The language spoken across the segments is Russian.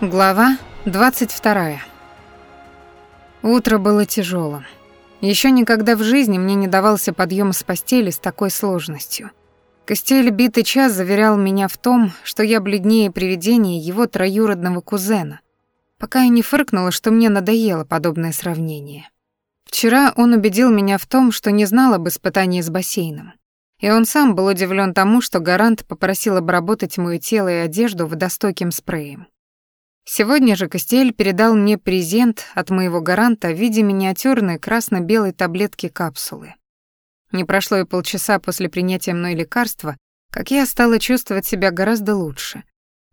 Глава 22. Утро было тяжелым. Еще никогда в жизни мне не давался подъем с постели с такой сложностью. Костель битый час заверял меня в том, что я бледнее привидения его троюродного кузена, пока я не фыркнула, что мне надоело подобное сравнение. Вчера он убедил меня в том, что не знал об испытании с бассейном. И он сам был удивлен тому, что гарант попросил обработать моё тело и одежду водостойким спреем. Сегодня же Костель передал мне презент от моего гаранта в виде миниатюрной красно-белой таблетки капсулы. Не прошло и полчаса после принятия мной лекарства, как я стала чувствовать себя гораздо лучше.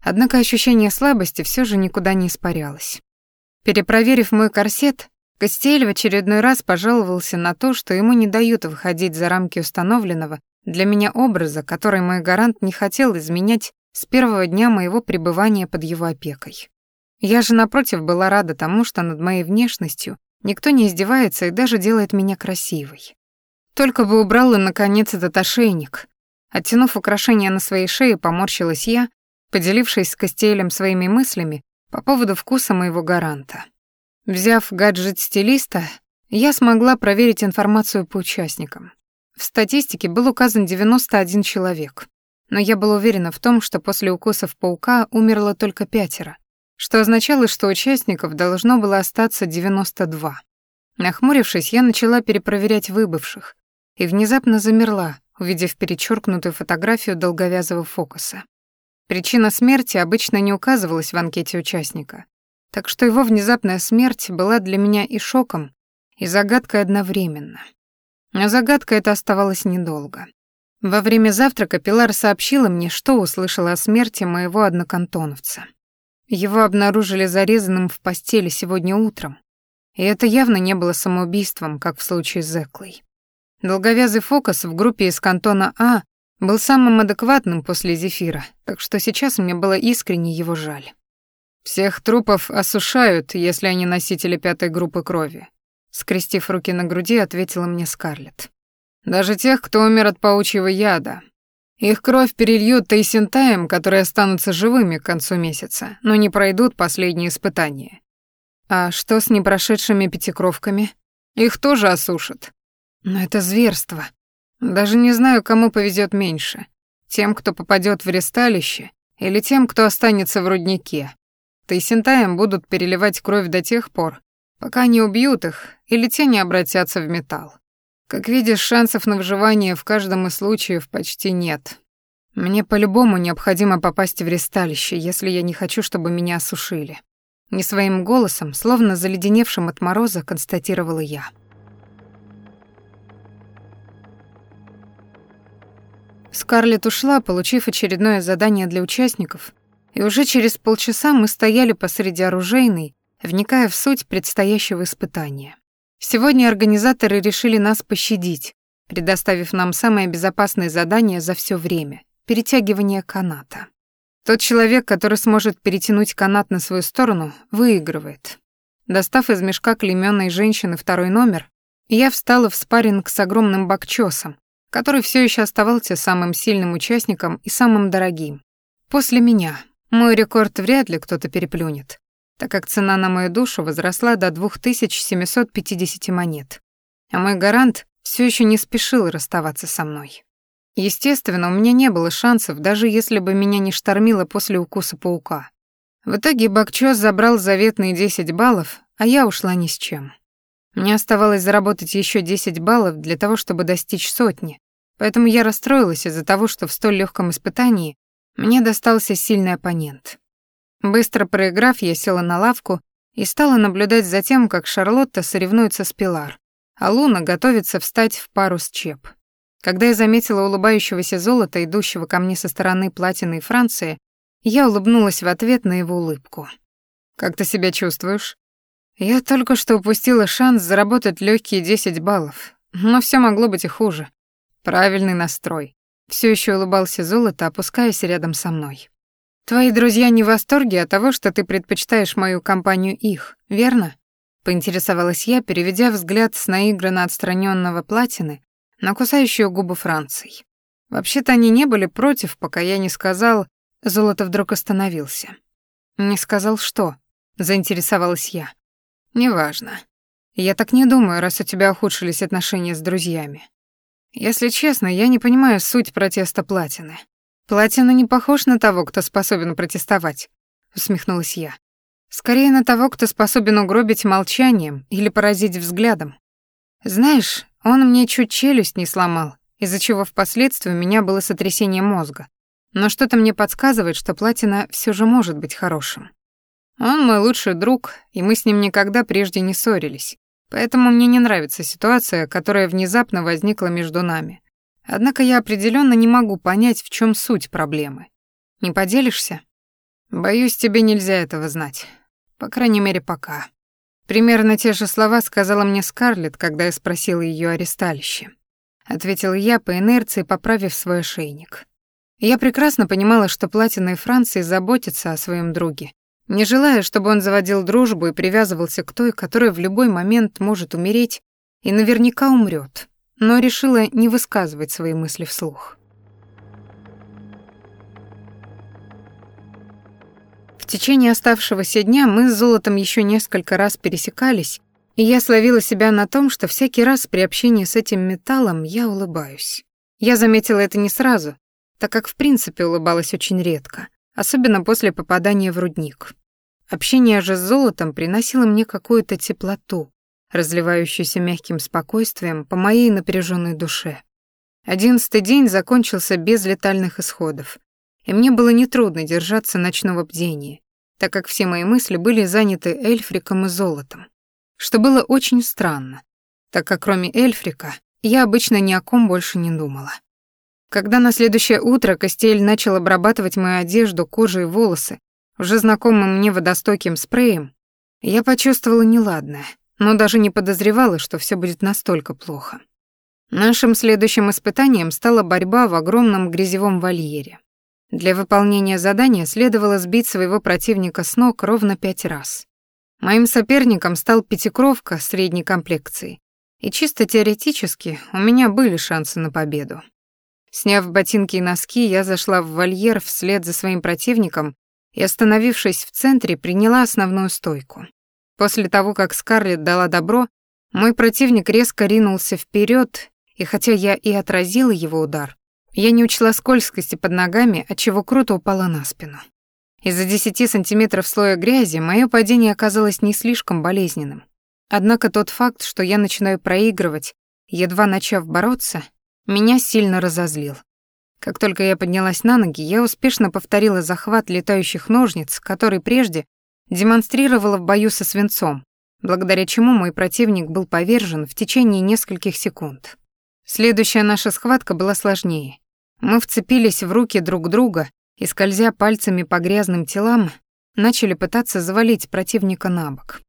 Однако ощущение слабости все же никуда не испарялось. Перепроверив мой корсет, Костель в очередной раз пожаловался на то, что ему не дают выходить за рамки установленного для меня образа, который мой гарант не хотел изменять с первого дня моего пребывания под его опекой. Я же, напротив, была рада тому, что над моей внешностью никто не издевается и даже делает меня красивой. Только бы убрала, наконец, этот ошейник. Оттянув украшение на своей шее, поморщилась я, поделившись с Костелем своими мыслями по поводу вкуса моего гаранта. Взяв гаджет стилиста, я смогла проверить информацию по участникам. В статистике был указан 91 человек, но я была уверена в том, что после укусов паука умерло только пятеро, что означало, что участников должно было остаться 92. Нахмурившись, я начала перепроверять выбывших и внезапно замерла, увидев перечеркнутую фотографию долговязого фокуса. Причина смерти обычно не указывалась в анкете участника, так что его внезапная смерть была для меня и шоком, и загадкой одновременно. Но загадка эта оставалась недолго. Во время завтрака Пилар сообщила мне, что услышала о смерти моего однокантоновца. Его обнаружили зарезанным в постели сегодня утром. И это явно не было самоубийством, как в случае с Зеклой. Долговязый фокус в группе из кантона А был самым адекватным после Зефира, так что сейчас мне было искренне его жаль. «Всех трупов осушают, если они носители пятой группы крови», скрестив руки на груди, ответила мне Скарлетт. «Даже тех, кто умер от паучьего яда, их кровь перельют Тейсентаем, которые останутся живыми к концу месяца, но не пройдут последние испытания. А что с непрошедшими пятикровками? Их тоже осушат. Но это зверство. Даже не знаю, кому повезет меньше. Тем, кто попадет в ресталище, или тем, кто останется в руднике. Тейсентаем будут переливать кровь до тех пор, пока не убьют их, или те не обратятся в металл. Как видишь, шансов на выживание в каждом из случаев почти нет. Мне по-любому необходимо попасть в ресталище, если я не хочу, чтобы меня осушили. Не своим голосом, словно заледеневшим от мороза, констатировала я. Скарлетт ушла, получив очередное задание для участников, и уже через полчаса мы стояли посреди оружейной, вникая в суть предстоящего испытания. Сегодня организаторы решили нас пощадить, предоставив нам самое безопасное задание за все время — перетягивание каната. Тот человек, который сможет перетянуть канат на свою сторону, выигрывает. Достав из мешка клеймённой женщины второй номер, я встала в спарринг с огромным бакчосом, который все еще оставался самым сильным участником и самым дорогим. После меня. Мой рекорд вряд ли кто-то переплюнет так как цена на мою душу возросла до 2750 монет. А мой гарант все еще не спешил расставаться со мной. Естественно, у меня не было шансов, даже если бы меня не штормило после укуса паука. В итоге Бакчос забрал заветные 10 баллов, а я ушла ни с чем. Мне оставалось заработать еще 10 баллов для того, чтобы достичь сотни, поэтому я расстроилась из-за того, что в столь легком испытании мне достался сильный оппонент. Быстро проиграв, я села на лавку и стала наблюдать за тем, как Шарлотта соревнуется с Пилар, а Луна готовится встать в пару с Чеп. Когда я заметила улыбающегося золота, идущего ко мне со стороны платины Франции, я улыбнулась в ответ на его улыбку. «Как ты себя чувствуешь?» Я только что упустила шанс заработать легкие 10 баллов, но все могло быть и хуже. Правильный настрой. Все еще улыбался золото, опускаясь рядом со мной. Твои друзья не в восторге от того, что ты предпочитаешь мою компанию их, верно? Поинтересовалась я, переведя взгляд с наигранно отстраненного платины на кусающую губы Франции. Вообще-то они не были против, пока я не сказал, Золото вдруг остановился. Не сказал, что. Заинтересовалась я. Неважно. Я так не думаю, раз у тебя ухудшились отношения с друзьями. Если честно, я не понимаю суть протеста Платины. Платина не похож на того, кто способен протестовать, усмехнулась я. Скорее на того, кто способен угробить молчанием или поразить взглядом. Знаешь, он мне чуть челюсть не сломал, из-за чего впоследствии у меня было сотрясение мозга. Но что-то мне подсказывает, что Платина все же может быть хорошим. Он мой лучший друг, и мы с ним никогда прежде не ссорились. Поэтому мне не нравится ситуация, которая внезапно возникла между нами. Однако я определенно не могу понять, в чем суть проблемы. Не поделишься? Боюсь, тебе нельзя этого знать. По крайней мере, пока. Примерно те же слова сказала мне Скарлетт, когда я спросила ее о ресталище. Ответил я по инерции, поправив свой ошейник. Я прекрасно понимала, что Платина и Франции заботятся о своем друге, не желая, чтобы он заводил дружбу и привязывался к той, которая в любой момент может умереть и наверняка умрет, но решила не высказывать свои мысли вслух. В течение оставшегося дня мы с Золотом еще несколько раз пересекались, и я словила себя на том, что всякий раз при общении с этим металлом я улыбаюсь. Я заметила это не сразу, так как в принципе улыбалась очень редко, особенно после попадания в рудник. Общение же с золотом приносило мне какую-то теплоту, разливающуюся мягким спокойствием по моей напряженной душе. Одиннадцатый день закончился без летальных исходов, и мне было нетрудно держаться ночного бдения, так как все мои мысли были заняты Эльфриком и золотом, что было очень странно, так как кроме Эльфрика я обычно ни о ком больше не думала. Когда на следующее утро Костель начал обрабатывать мою одежду, кожу и волосы, уже знакомым мне водостойким спреем, я почувствовала неладное, но даже не подозревала, что все будет настолько плохо. Нашим следующим испытанием стала борьба в огромном грязевом вольере. Для выполнения задания следовало сбить своего противника с ног ровно пять раз. Моим соперником стал пятикровка средней комплекции, и чисто теоретически у меня были шансы на победу. Сняв ботинки и носки, я зашла в вольер вслед за своим противником и, остановившись в центре, приняла основную стойку. После того, как Скарлетт дала добро, мой противник резко ринулся вперед, и хотя я и отразила его удар, я не учла скользкости под ногами, отчего круто упала на спину. Из-за 10 сантиметров слоя грязи мое падение оказалось не слишком болезненным. Однако тот факт, что я начинаю проигрывать, едва начав бороться, меня сильно разозлил. Как только я поднялась на ноги, я успешно повторила захват летающих ножниц, который прежде демонстрировала в бою со свинцом, благодаря чему мой противник был повержен в течение нескольких секунд. Следующая наша схватка была сложнее. Мы вцепились в руки друг друга и, скользя пальцами по грязным телам, начали пытаться завалить противника на бок.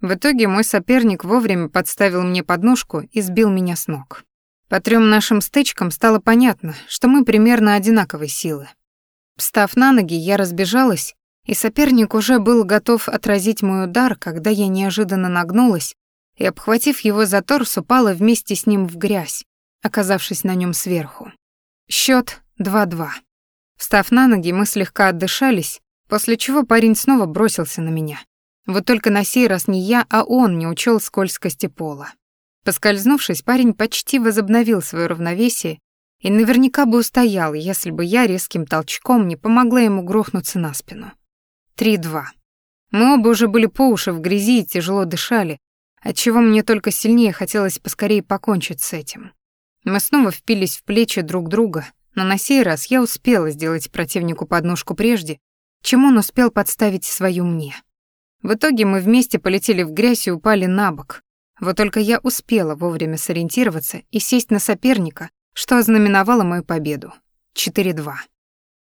В итоге мой соперник вовремя подставил мне подножку и сбил меня с ног. По трём нашим стычкам стало понятно, что мы примерно одинаковой силы. Встав на ноги, я разбежалась, и соперник уже был готов отразить мой удар, когда я неожиданно нагнулась и, обхватив его за торс, упала вместе с ним в грязь, оказавшись на нем сверху. Счет 2-2. Встав на ноги, мы слегка отдышались, после чего парень снова бросился на меня. Вот только на сей раз не я, а он не учел скользкости пола. Поскользнувшись, парень почти возобновил свое равновесие и наверняка бы устоял, если бы я резким толчком не помогла ему грохнуться на спину. Три-два. Мы оба уже были по уши в грязи и тяжело дышали, отчего мне только сильнее хотелось поскорее покончить с этим. Мы снова впились в плечи друг друга, но на сей раз я успела сделать противнику подножку прежде, чем он успел подставить свою мне. В итоге мы вместе полетели в грязь и упали на бок, вот только я успела вовремя сориентироваться и сесть на соперника, что ознаменовало мою победу. 4-2.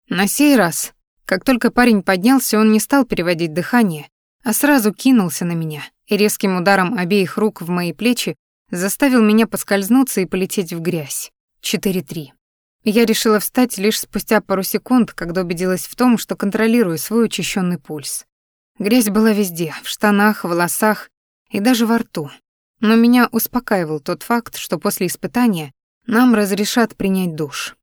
На сей раз, как только парень поднялся, он не стал переводить дыхание, а сразу кинулся на меня и резким ударом обеих рук в мои плечи заставил меня поскользнуться и полететь в грязь. 4-3. Я решила встать лишь спустя пару секунд, когда убедилась в том, что контролирую свой учащенный пульс. Грязь была везде, в штанах, волосах и даже во рту. Но меня успокаивал тот факт, что после испытания нам разрешат принять душ.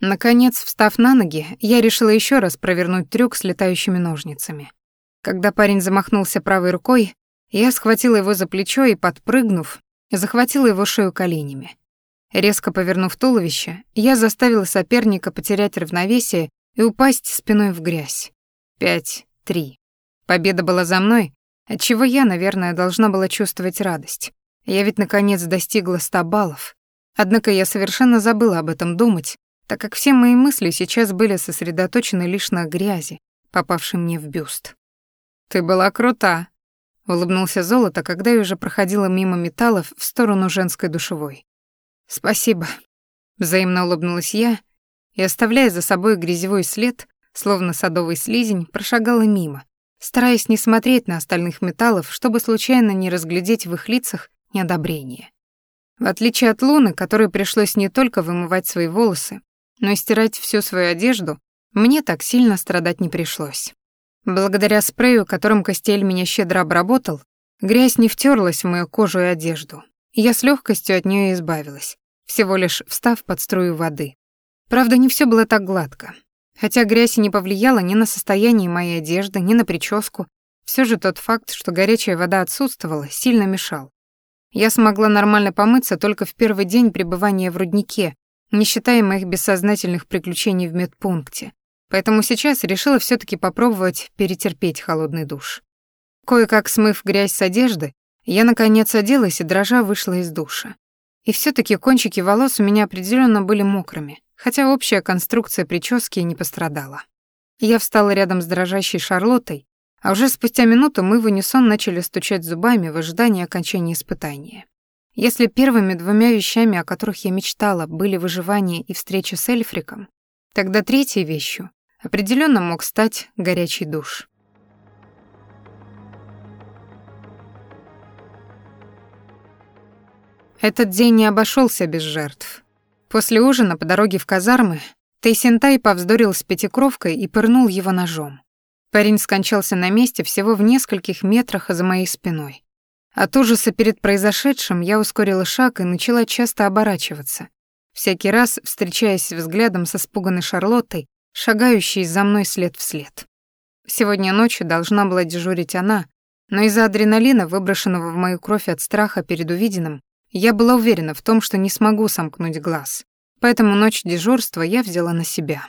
Наконец, встав на ноги, я решила еще раз провернуть трюк с летающими ножницами. Когда парень замахнулся правой рукой, я схватила его за плечо и, подпрыгнув, захватила его шею коленями. Резко повернув туловище, я заставила соперника потерять равновесие и упасть спиной в грязь. Пять, три. Победа была за мной, отчего я, наверное, должна была чувствовать радость. Я ведь наконец достигла ста баллов. Однако я совершенно забыла об этом думать, так как все мои мысли сейчас были сосредоточены лишь на грязи, попавшей мне в бюст. «Ты была крута», — улыбнулся Золото, когда я уже проходила мимо металлов в сторону женской душевой. «Спасибо», — взаимно улыбнулась я и, оставляя за собой грязевой след, словно садовый слизень, прошагала мимо, стараясь не смотреть на остальных металлов, чтобы случайно не разглядеть в их лицах неодобрение. В отличие от Луны, которой пришлось не только вымывать свои волосы, но стирать всю свою одежду, мне так сильно страдать не пришлось. Благодаря спрею, которым Костель меня щедро обработал, грязь не втерлась в мою кожу и одежду, и я с легкостью от нее избавилась, всего лишь встав под струю воды. Правда, не все было так гладко. Хотя грязь и не повлияла ни на состояние моей одежды, ни на прическу, все же тот факт, что горячая вода отсутствовала, сильно мешал. Я смогла нормально помыться только в первый день пребывания в руднике, не считая моих бессознательных приключений в медпункте. Поэтому сейчас решила все таки попробовать перетерпеть холодный душ. Кое-как смыв грязь с одежды, я наконец оделась и дрожа вышла из душа. И все таки кончики волос у меня определенно были мокрыми, хотя общая конструкция прически не пострадала. Я встала рядом с дрожащей Шарлоттой, а уже спустя минуту мы в унисон начали стучать зубами в ожидании окончания испытания. Если первыми двумя вещами, о которых я мечтала, были выживание и встреча с Эльфриком, тогда третьей вещью определенно мог стать горячий душ. Этот день не обошелся без жертв. После ужина по дороге в казармы Тейсентай повздорил с пятикровкой и пырнул его ножом. Парень скончался на месте всего в нескольких метрах за моей спиной. От ужаса перед произошедшим я ускорила шаг и начала часто оборачиваться, всякий раз встречаясь взглядом со спуганной Шарлоттой, шагающей за мной след в след. Сегодня ночью должна была дежурить она, но из-за адреналина, выброшенного в мою кровь от страха перед увиденным, я была уверена в том, что не смогу сомкнуть глаз. Поэтому ночь дежурства я взяла на себя.